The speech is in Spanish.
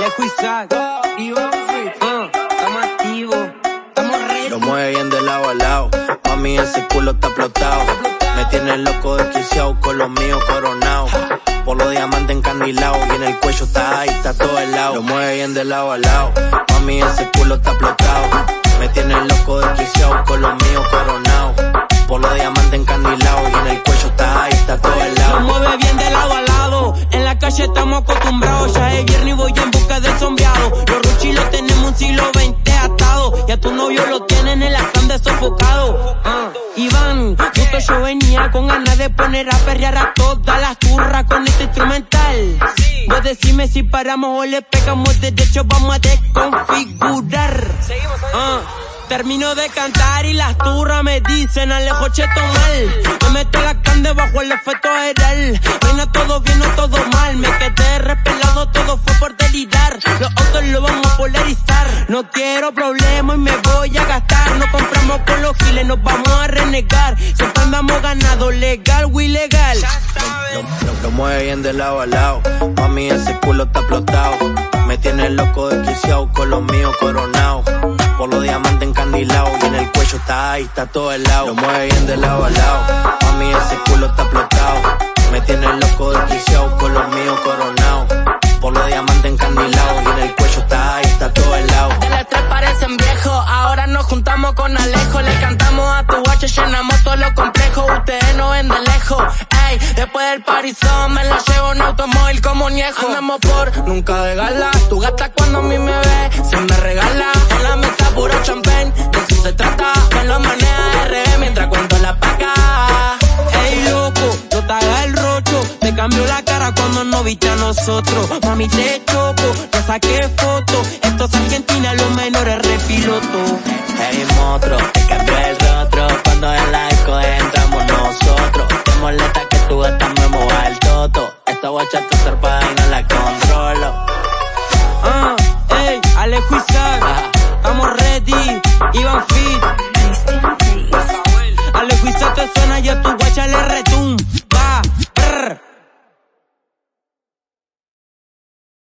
Alejo Fit, uh, estamos activos, estamos ready. Lo mueve bien de lado a lado, mami ese culo está explotado. Me tiene loco desquiciado con los míos coronados. Por los diamantes encandilados y en el cuello está ahí, está todo el lado. Lo mueve bien de lado a lado, mami ese culo está explotado. Me tiene loco desquiciado con los míos coronados. Por los diamantes encandilados y en el cuello está ahí, está todo el lado. Lo mueve bien de lado a lado, en la calle estamos acostumbrados. Novio lo tienen en la cama sofocado. Ah, Iván, justo yo venía con ganas de poner a perrear a todas las turras con este instrumental. Vos decime si paramos o le pegamos derecho, vamos a desconfigurar. Ah, termino de cantar y las turras me dicen Alejo cheto mal. Me meto la can debajo el efecto aeral. Reina todo bien, no todo mal. No quiero problemas y me voy a gastar. No compramos con los giles, nos vamos a renegar. Siempre andamos ganado, legal o ilegal. Lo, mueve bien de lado a lado. Mami, ese culo está explotado. Me tiene loco desquiciado con los míos coronados. Por los diamantes encandilados y en el cuello está ahí, está todo el lado. Lo mueve bien de lado a lado. Mami, ese culo está explotado. Me tiene loco desquiciado Alejo. Le cantamos a tu guacho, llenamos todo lo complejo. Ustedes no ven de lejos. Ey, después del parizón me la llevo en automóvil como niejo. Andamos por nunca de gala. Tu gata cuando a mí me ve, Te cambió la cara cuando no viste a nosotros. Mami, te choco, te saqué foto. Esto es Argentina, los menores repiloto. Hey, motro, te cambió el rostro. Cuando en la disco entramos nosotros. Te molesta que tu gata me mueva el toto. Esta guacha tu zarpada y no la controlo. Ah, ey, Alejo Isaac,